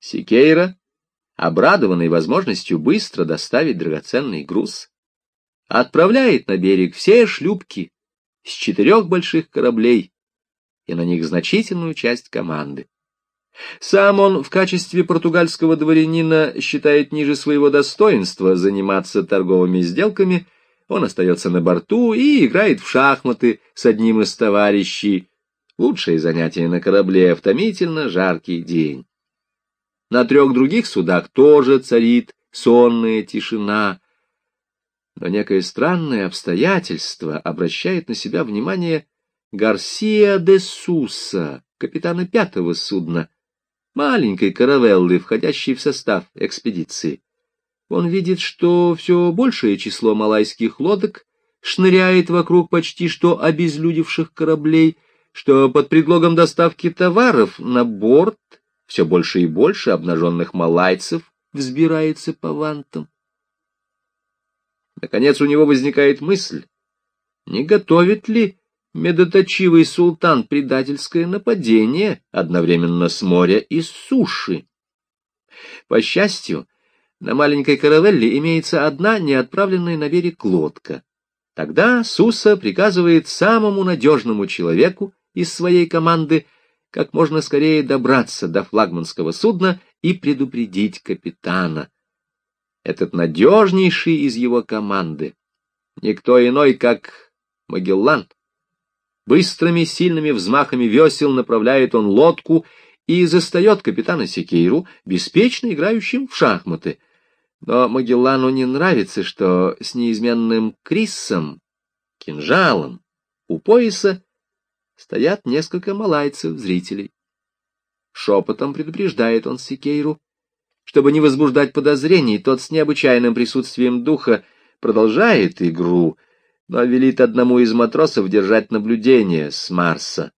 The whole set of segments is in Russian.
Сикейра, обрадованный возможностью быстро доставить драгоценный груз, отправляет на берег все шлюпки с четырех больших кораблей и на них значительную часть команды. Сам он в качестве португальского дворянина считает ниже своего достоинства заниматься торговыми сделками, он остается на борту и играет в шахматы с одним из товарищей. Лучшее занятие на корабле в томительно жаркий день. На трех других судах тоже царит сонная тишина, но некое странное обстоятельство обращает на себя внимание Гарсия де Суса, капитана пятого судна, маленькой каравеллы, входящей в состав экспедиции. Он видит, что все большее число малайских лодок шныряет вокруг почти что обезлюдевших кораблей, что под предлогом доставки товаров на борт все больше и больше обнаженных малайцев взбирается по вантам. Наконец у него возникает мысль, не готовит ли медоточивый султан предательское нападение одновременно с моря и с суши. По счастью, на маленькой каравелле имеется одна неотправленная на берег лодка. Тогда Суса приказывает самому надежному человеку из своей команды как можно скорее добраться до флагманского судна и предупредить капитана. Этот надежнейший из его команды, никто иной, как Магеллан, Быстрыми, сильными взмахами весел направляет он лодку и застает капитана Секейру, беспечно играющим в шахматы. Но Магеллану не нравится, что с неизменным Криссом, кинжалом, у пояса стоят несколько малайцев-зрителей. Шепотом предупреждает он Секейру, чтобы не возбуждать подозрений, тот с необычайным присутствием духа продолжает игру — но велит одному из матросов держать наблюдение с Марса,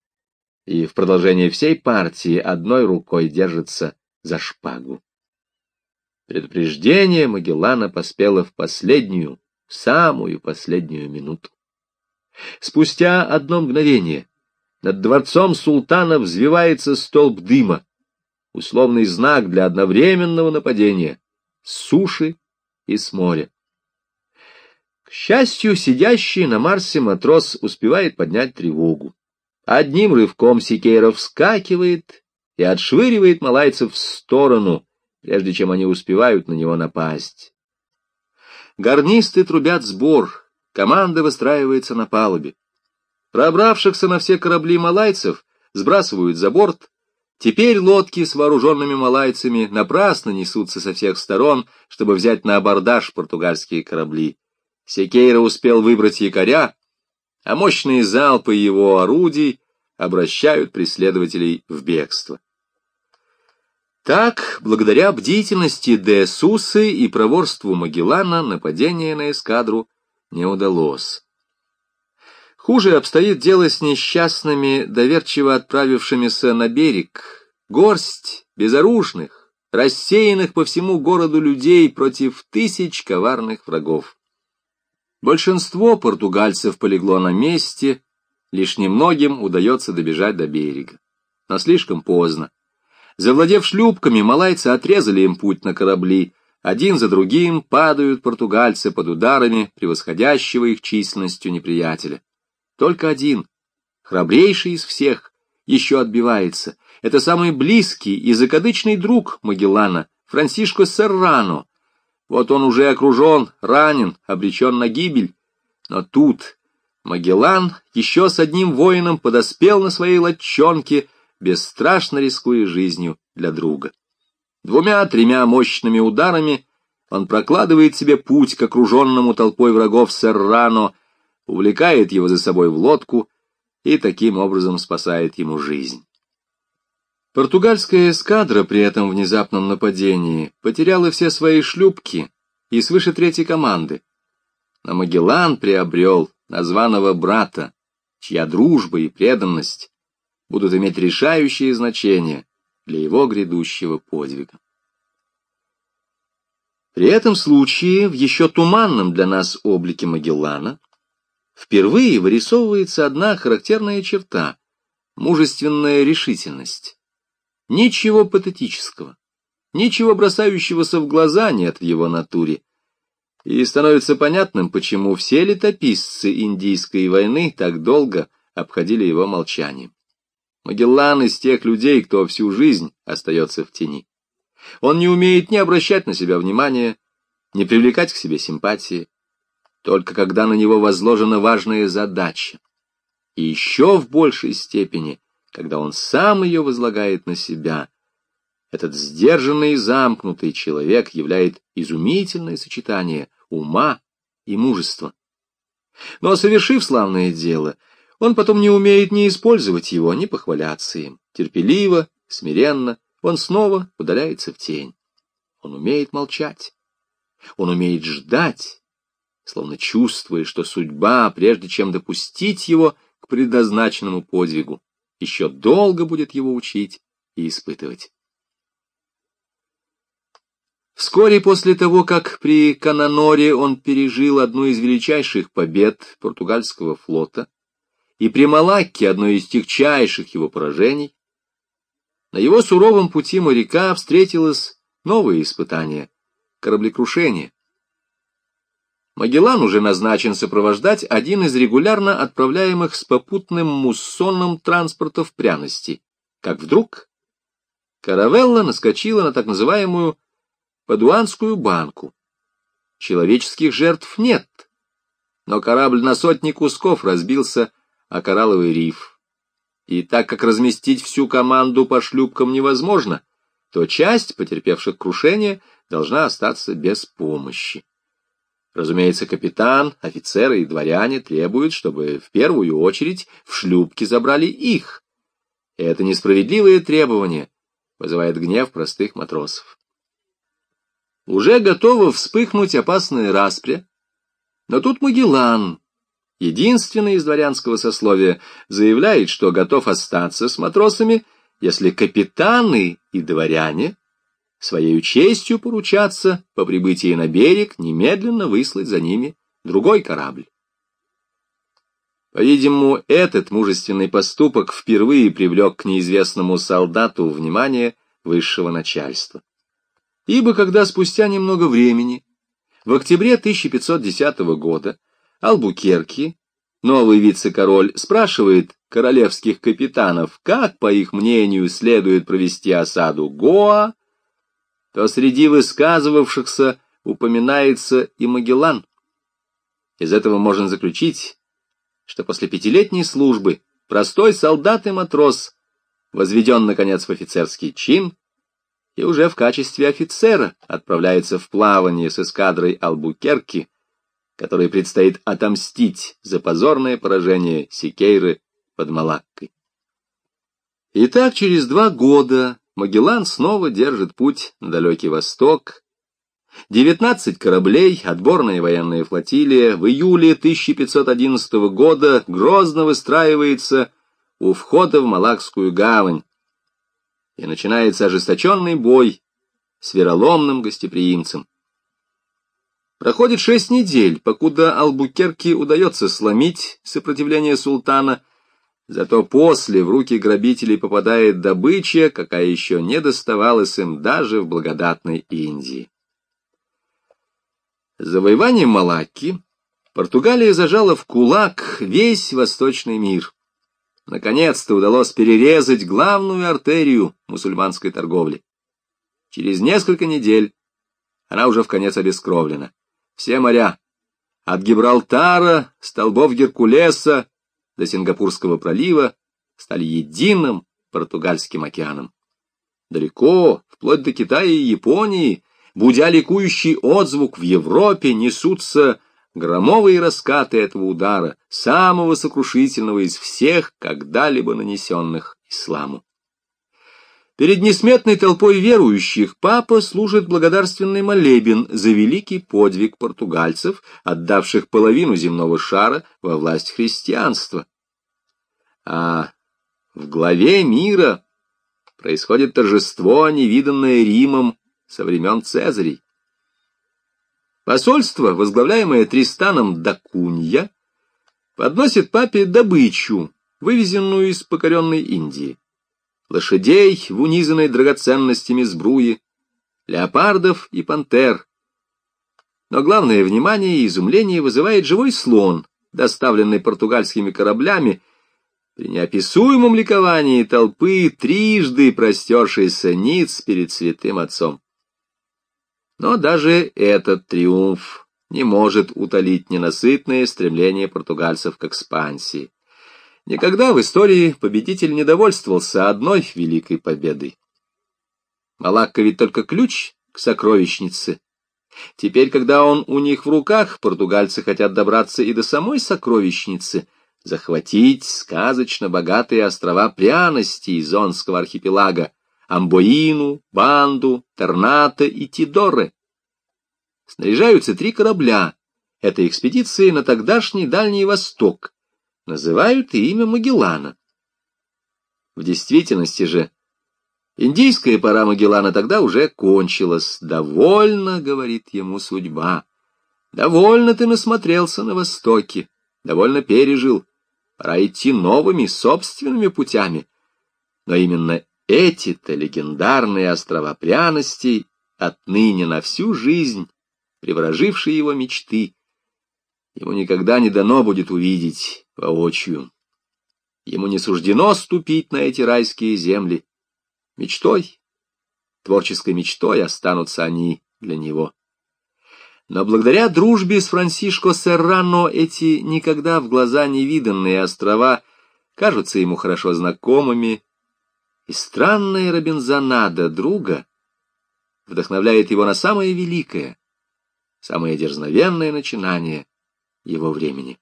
и в продолжение всей партии одной рукой держится за шпагу. Предупреждение Магеллана поспело в последнюю, самую последнюю минуту. Спустя одно мгновение над дворцом султана взвивается столб дыма, условный знак для одновременного нападения с суши и с моря. К счастью, сидящий на Марсе матрос успевает поднять тревогу. Одним рывком Сикейра вскакивает и отшвыривает малайцев в сторону, прежде чем они успевают на него напасть. Гарнисты трубят сбор, команда выстраивается на палубе. Пробравшихся на все корабли малайцев сбрасывают за борт, Теперь лодки с вооруженными малайцами напрасно несутся со всех сторон, чтобы взять на абордаж португальские корабли. Секейра успел выбрать якоря, а мощные залпы его орудий обращают преследователей в бегство. Так, благодаря бдительности де Сусы и проворству Магеллана, нападение на эскадру не удалось. Хуже обстоит дело с несчастными, доверчиво отправившимися на берег. Горсть безоружных, рассеянных по всему городу людей против тысяч коварных врагов. Большинство португальцев полегло на месте, лишь немногим удается добежать до берега. Но слишком поздно. Завладев шлюпками, малайцы отрезали им путь на корабли. Один за другим падают португальцы под ударами превосходящего их численностью неприятеля. Только один, храбрейший из всех, еще отбивается. Это самый близкий и закадычный друг Магеллана, Франсишко Серрано, вот он уже окружен, ранен, обречен на гибель. Но тут Магеллан еще с одним воином подоспел на своей лодчонке, бесстрашно рискуя жизнью для друга. Двумя-тремя мощными ударами он прокладывает себе путь к окруженному толпой врагов Серрано, увлекает его за собой в лодку и таким образом спасает ему жизнь. Португальская эскадра при этом внезапном нападении потеряла все свои шлюпки и свыше третьей команды. Но Магеллан приобрел названного брата, чья дружба и преданность будут иметь решающее значение для его грядущего подвига. При этом случае в еще туманном для нас облике Магеллана впервые вырисовывается одна характерная черта — мужественная решительность. Ничего патетического, Ничего бросающегося в глаза нет в его натуре. И становится понятным, почему все летописцы Индийской войны так долго обходили его молчанием. Магеллан из тех людей, кто всю жизнь остается в тени. Он не умеет ни обращать на себя внимания, ни привлекать к себе симпатии, только когда на него возложена важная задача. И еще в большей степени, когда он сам ее возлагает на себя. Этот сдержанный и замкнутый человек являет изумительное сочетание ума и мужества. Но, совершив славное дело, он потом не умеет ни использовать его, ни похваляться им. Терпеливо, смиренно, он снова удаляется в тень. Он умеет молчать. Он умеет ждать, словно чувствуя, что судьба, прежде чем допустить его к предназначенному подвигу, еще долго будет его учить и испытывать. Вскоре после того, как при Кананоре он пережил одну из величайших побед португальского флота, и при Малакке одно из тягчайших его поражений, на его суровом пути моряка встретилось новое испытание — кораблекрушение. Магеллан уже назначен сопровождать один из регулярно отправляемых с попутным муссоном транспортов пряностей, как вдруг каравелла наскочила на так называемую Падуанскую банку. Человеческих жертв нет, но корабль на сотни кусков разбился а коралловый риф. И так как разместить всю команду по шлюпкам невозможно, то часть потерпевших крушение должна остаться без помощи. Разумеется, капитан, офицеры и дворяне требуют, чтобы в первую очередь в шлюпки забрали их. Это несправедливое требование вызывает гнев простых матросов. Уже готова вспыхнуть опасная распря, но тут Магеллан, единственный из дворянского сословия, заявляет, что готов остаться с матросами, если капитаны и дворяне своей честью поручаться по прибытии на берег немедленно выслать за ними другой корабль. По-видимому, этот мужественный поступок впервые привлек к неизвестному солдату внимание высшего начальства. Ибо когда спустя немного времени, в октябре 1510 года, Албукерки, новый вице-король, спрашивает королевских капитанов, как, по их мнению, следует провести осаду Гоа, то среди высказывавшихся упоминается и Магеллан. Из этого можно заключить, что после пятилетней службы простой солдат и матрос возведен, наконец, в офицерский чин и уже в качестве офицера отправляется в плавание с эскадрой Албукерки которой предстоит отомстить за позорное поражение Сикейры под Малаккой. Итак, через два года Магеллан снова держит путь на далекий восток. Девятнадцать кораблей, отборная военная флотилия, в июле 1511 года грозно выстраивается у входа в Малакскую гавань. И начинается ожесточенный бой с вероломным гостеприимцем. Проходит шесть недель, покуда Албукерке удается сломить сопротивление султана, зато после в руки грабителей попадает добыча, какая еще не доставалась им даже в благодатной Индии. Завоеванием Малакки Португалия зажала в кулак весь восточный мир. Наконец-то удалось перерезать главную артерию мусульманской торговли. Через несколько недель она уже в конец обескровлена. Все моря, от Гибралтара, столбов Геркулеса до Сингапурского пролива, стали единым португальским океаном. Далеко, вплоть до Китая и Японии, будя ликующий отзвук в Европе, несутся громовые раскаты этого удара, самого сокрушительного из всех, когда-либо нанесенных исламу. Перед несметной толпой верующих папа служит благодарственный молебен за великий подвиг португальцев, отдавших половину земного шара во власть христианства. А в главе мира происходит торжество, невиданное Римом со времен Цезарей. Посольство, возглавляемое Тристаном Дакунья, подносит папе добычу, вывезенную из покоренной Индии лошадей в унизанной драгоценностями сбруи, леопардов и пантер. Но главное внимание и изумление вызывает живой слон, доставленный португальскими кораблями, при неописуемом ликовании толпы, трижды простершийся ниц перед святым отцом. Но даже этот триумф не может утолить ненасытное стремление португальцев к экспансии. Никогда в истории победитель не довольствовался одной великой победой. Малакка ведь только ключ к сокровищнице. Теперь, когда он у них в руках, португальцы хотят добраться и до самой сокровищницы, захватить сказочно богатые острова пряностей Зонского архипелага, Амбоину, Банду, Терната и Тидоры. Снаряжаются три корабля этой экспедиции на тогдашний Дальний Восток, называют и имя Магеллана. В действительности же, индийская пора Магеллана тогда уже кончилась. «Довольно», — говорит ему судьба, — «довольно ты насмотрелся на Востоке, довольно пережил, пора идти новыми собственными путями». Но именно эти-то легендарные острова пряностей отныне на всю жизнь, приворожившие его мечты, ему никогда не дано будет увидеть воочию. Ему не суждено ступить на эти райские земли. Мечтой, творческой мечтой останутся они для него. Но благодаря дружбе с Франсишко Серрано эти никогда в глаза не виданные острова кажутся ему хорошо знакомыми, и странная Робинзонада друга вдохновляет его на самое великое, самое дерзновенное начинание его времени.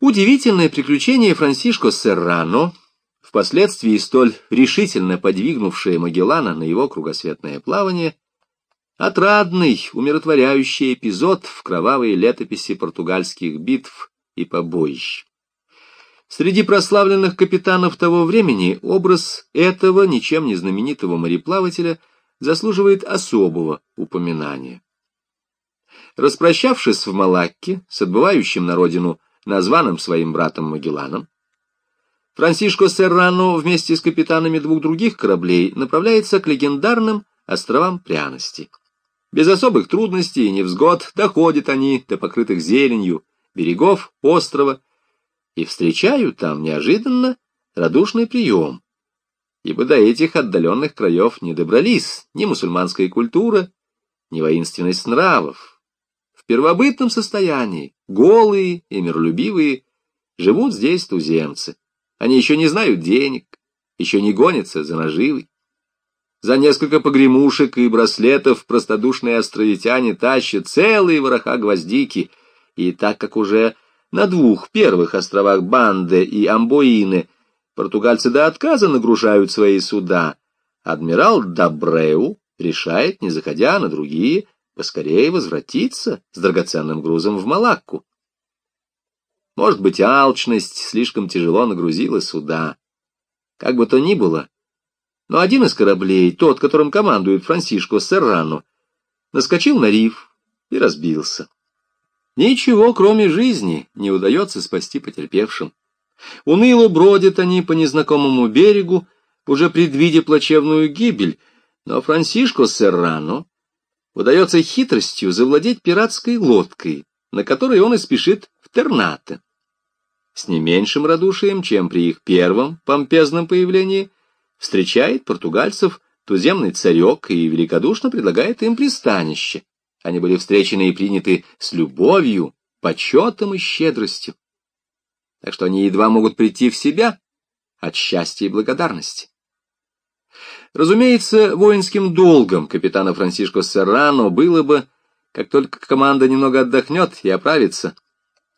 Удивительное приключение Франсишко Серрано, впоследствии столь решительно подвигнувшее Магеллана на его кругосветное плавание, отрадный, умиротворяющий эпизод в кровавой летописи португальских битв и побоищ. Среди прославленных капитанов того времени образ этого ничем не знаменитого мореплавателя заслуживает особого упоминания. Распрощавшись в Малакке с отбывающим на родину названным своим братом Магелланом, Франсишко Серрано вместе с капитанами двух других кораблей направляется к легендарным островам пряности. Без особых трудностей и невзгод доходят они до покрытых зеленью берегов острова и встречают там неожиданно радушный прием, ибо до этих отдаленных краев не добрались ни мусульманская культура, ни воинственность нравов, первобытном состоянии, голые и миролюбивые, живут здесь туземцы. Они еще не знают денег, еще не гонятся за наживой. За несколько погремушек и браслетов простодушные островитяне тащат целые вороха гвоздики, и так как уже на двух первых островах Банде и Амбоины португальцы до отказа нагружают свои суда, адмирал Дабреу решает, не заходя на другие, поскорее возвратиться с драгоценным грузом в Малакку. Может быть, алчность слишком тяжело нагрузила суда. Как бы то ни было, но один из кораблей, тот, которым командует Франсишко Серрано, наскочил на риф и разбился. Ничего, кроме жизни, не удается спасти потерпевшим. Уныло бродят они по незнакомому берегу, уже предвидя плачевную гибель, но Франсишко Серрано удается хитростью завладеть пиратской лодкой, на которой он и спешит в Тернате. С не меньшим радушием, чем при их первом помпезном появлении, встречает португальцев туземный царек и великодушно предлагает им пристанище. Они были встречены и приняты с любовью, почетом и щедростью. Так что они едва могут прийти в себя от счастья и благодарности. Разумеется, воинским долгом капитана Франсишко Серрано было бы, как только команда немного отдохнет и оправится,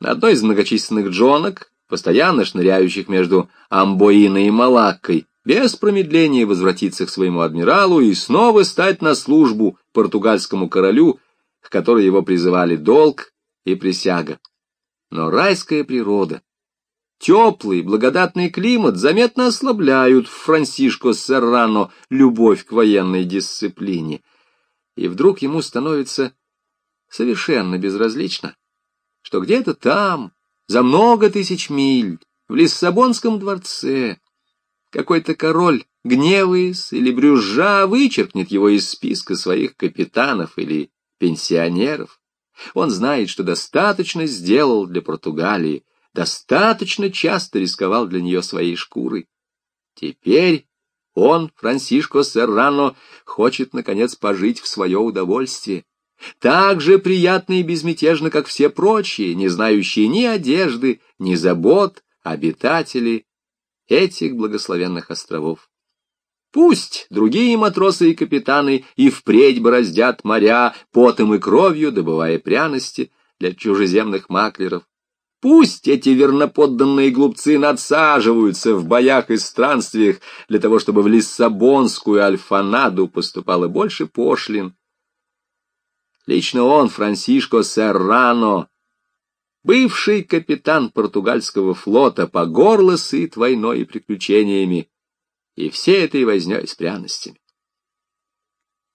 на одной из многочисленных джонок, постоянно шныряющих между Амбоиной и Малаккой, без промедления возвратиться к своему адмиралу и снова стать на службу португальскому королю, к которой его призывали долг и присяга. Но райская природа, Теплый, благодатный климат заметно ослабляют в Франсишко Серрано любовь к военной дисциплине. И вдруг ему становится совершенно безразлично, что где-то там, за много тысяч миль, в Лиссабонском дворце, какой-то король, гневаясь или брюзжа, вычеркнет его из списка своих капитанов или пенсионеров. Он знает, что достаточно сделал для Португалии, достаточно часто рисковал для нее своей шкурой. Теперь он, Франсишко Серрано, хочет, наконец, пожить в свое удовольствие. Так же приятно и безмятежно, как все прочие, не знающие ни одежды, ни забот, обитатели этих благословенных островов. Пусть другие матросы и капитаны и впредь бороздят моря, потом и кровью добывая пряности для чужеземных маклеров. Пусть эти верноподданные глупцы надсаживаются в боях и странствиях для того, чтобы в Лиссабонскую альфанаду поступало больше пошлин. Лично он, Франсишко Серрано, бывший капитан португальского флота, по горло сыт войной и приключениями, и всей этой вознёй с пряностями.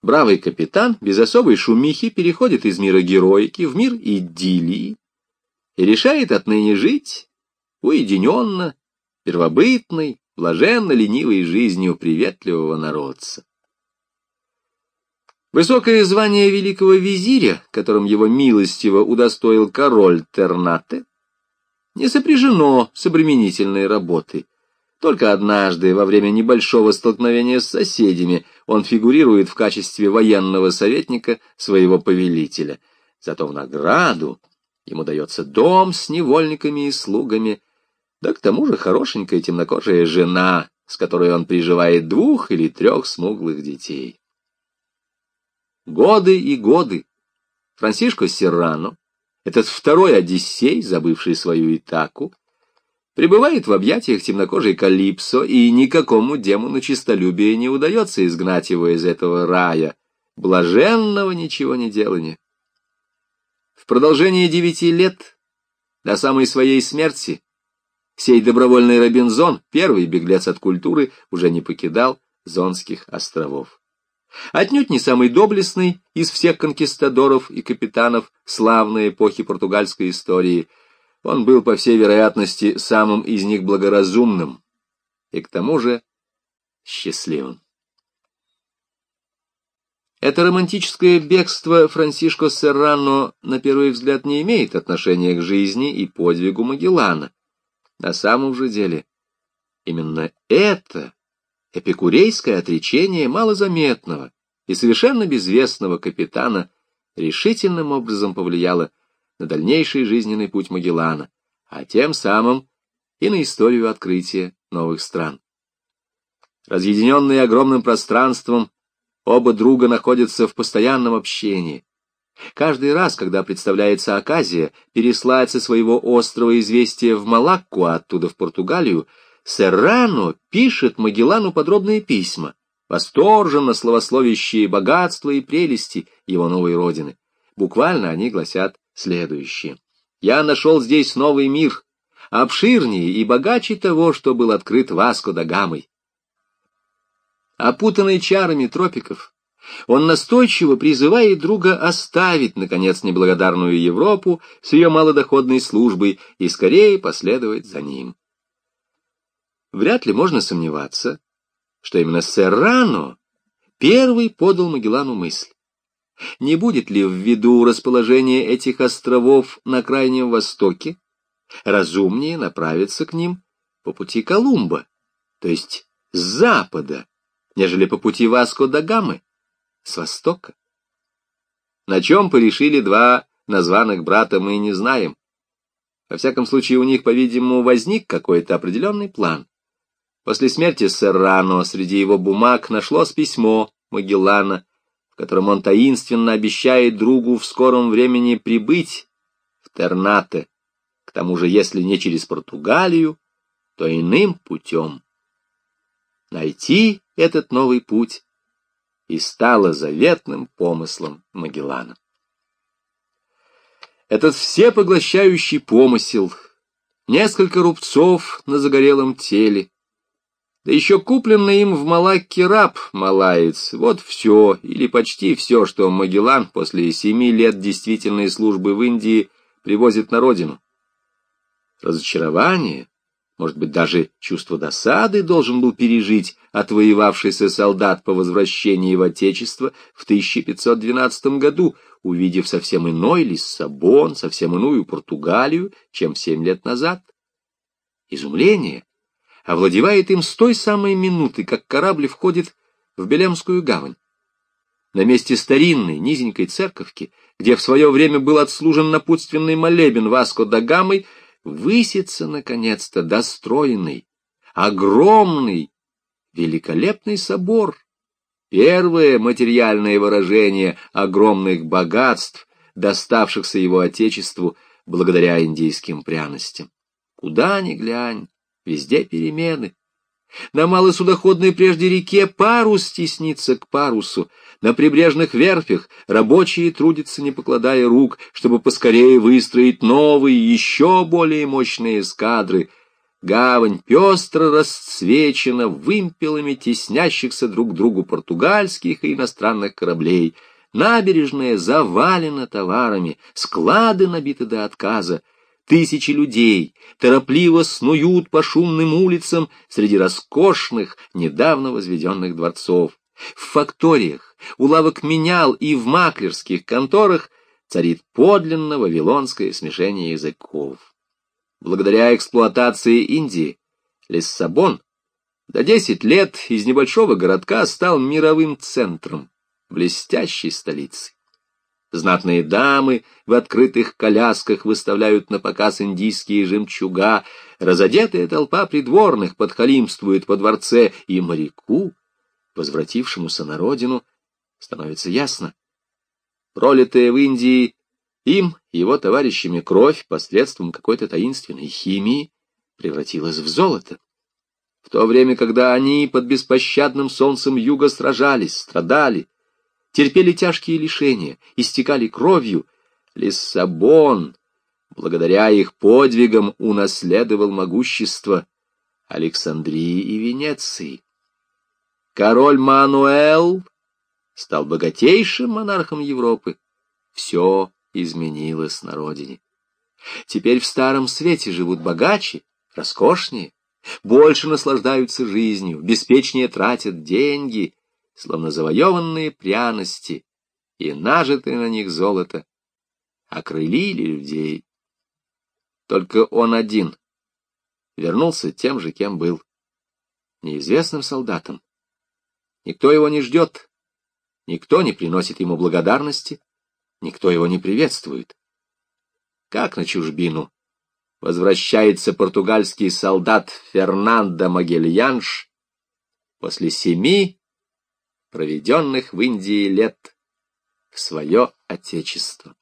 Бравый капитан без особой шумихи переходит из мира героики в мир идиллии и решает отныне жить уединенно, первобытной, блаженно-ленивой жизнью приветливого народца. Высокое звание великого визиря, которым его милостиво удостоил король Тернате, не сопряжено с обременительной работой, только однажды, во время небольшого столкновения с соседями, он фигурирует в качестве военного советника своего повелителя. Зато в награду ему дается дом с невольниками и слугами, да к тому же хорошенькая темнокожая жена, с которой он приживает двух или трех смуглых детей. Годы и годы Франсишко Серрано, этот второй Одиссей, забывший свою Итаку, пребывает в объятиях темнокожей Калипсо, и никакому демону честолюбия не удается изгнать его из этого рая, блаженного ничего не делания. В продолжении девяти лет, до самой своей смерти, сей добровольный Робинзон, первый беглец от культуры, уже не покидал Зонских островов. Отнюдь не самый доблестный из всех конкистадоров и капитанов славной эпохи португальской истории – он был, по всей вероятности, самым из них благоразумным и, к тому же, счастливым. Это романтическое бегство Франсишко Серрано на первый взгляд не имеет отношения к жизни и подвигу Магеллана. На самом же деле, именно это эпикурейское отречение малозаметного и совершенно безвестного капитана решительным образом повлияло на дальнейший жизненный путь Магеллана, а тем самым и на историю открытия новых стран. Разъединенные огромным пространством, оба друга находятся в постоянном общении. Каждый раз, когда представляется оказия переслать со своего острова известия в Малакку, а оттуда в Португалию, Серрано пишет Магеллану подробные письма, восторженно славословящие богатство и прелести его новой родины. Буквально они гласят следующее. «Я нашел здесь новый мир, обширнее и богаче того, что был открыт Васко да Гамой. Опутанный чарами тропиков, он настойчиво призывает друга оставить, наконец, неблагодарную Европу с ее малодоходной службой и скорее последовать за ним. Вряд ли можно сомневаться, что именно Серрано первый подал Магеллану мысль. Не будет ли ввиду расположения этих островов на Крайнем Востоке разумнее направиться к ним по пути Колумба, то есть с запада, нежели по пути Васко да Гамы, с востока? На чем порешили два названных брата, мы не знаем. Во всяком случае, у них, по-видимому, возник какой-то определенный план. После смерти Серрано среди его бумаг нашлось письмо Магеллана, в котором он таинственно обещает другу в скором времени прибыть в Тернате, к тому же, если не через Португалию, то иным путем. Найти этот новый путь и стало заветным помыслом Магеллана. Этот всепоглощающий помысел, несколько рубцов на загорелом теле, да еще купленный им в Малакке раб малаец. Вот все, или почти все, что Магеллан после семи лет действительной службы в Индии привозит на родину. Разочарование, может быть, даже чувство досады должен был пережить отвоевавшийся солдат по возвращении в Отечество в 1512 году, увидев совсем иной Лиссабон, совсем иную Португалию, чем семь лет назад. Изумление овладевает им с той самой минуты, как корабль входит в Белемскую гавань. На месте старинной низенькой церковки, где в свое время был отслужен напутственный молебен Васко да Гамой, высится, наконец-то, достроенный, огромный, великолепный собор. Первое материальное выражение огромных богатств, доставшихся его отечеству благодаря индийским пряностям. Куда ни глянь, везде перемены. На малой судоходной прежде реке парус теснится к парусу, на прибрежных верфях рабочие трудятся, не покладая рук, чтобы поскорее выстроить новые, еще более мощные эскадры. Гавань пестро расцвечена вымпелами теснящихся друг к другу португальских и иностранных кораблей. Набережная завалена товарами, склады набиты до отказа. Тысячи людей торопливо снуют по шумным улицам среди роскошных, недавно возведенных дворцов. В факториях, у лавок менял и в маклерских конторах царит подлинно вавилонское смешение языков. Благодаря эксплуатации Индии Лиссабон до десять лет из небольшого городка стал мировым центром, блестящей столицей. Знатные дамы в открытых колясках выставляют на показ индийские жемчуга, разодетая толпа придворных подхалимствует во дворце, и моряку, возвратившемуся на родину, становится ясно. Пролитая в Индии им, его товарищами, кровь посредством какой-то таинственной химии превратилась в золото. В то время, когда они под беспощадным солнцем юга сражались, страдали, терпели тяжкие лишения, истекали кровью, Лиссабон, благодаря их подвигам, унаследовал могущество Александрии и Венеции. Король Мануэл стал богатейшим монархом Европы. Все изменилось на родине. Теперь в старом свете живут богаче, роскошнее, больше наслаждаются жизнью, беспечнее тратят деньги, словно завоеванные пряности, и нажитые на них золото окрылили людей. Только он один вернулся тем же, кем был, неизвестным солдатом. Никто его не ждет, никто не приносит ему благодарности, никто его не приветствует. Как на чужбину возвращается португальский солдат Фернандо Магельянш после семи проведенных в Индии лет в свое отечество.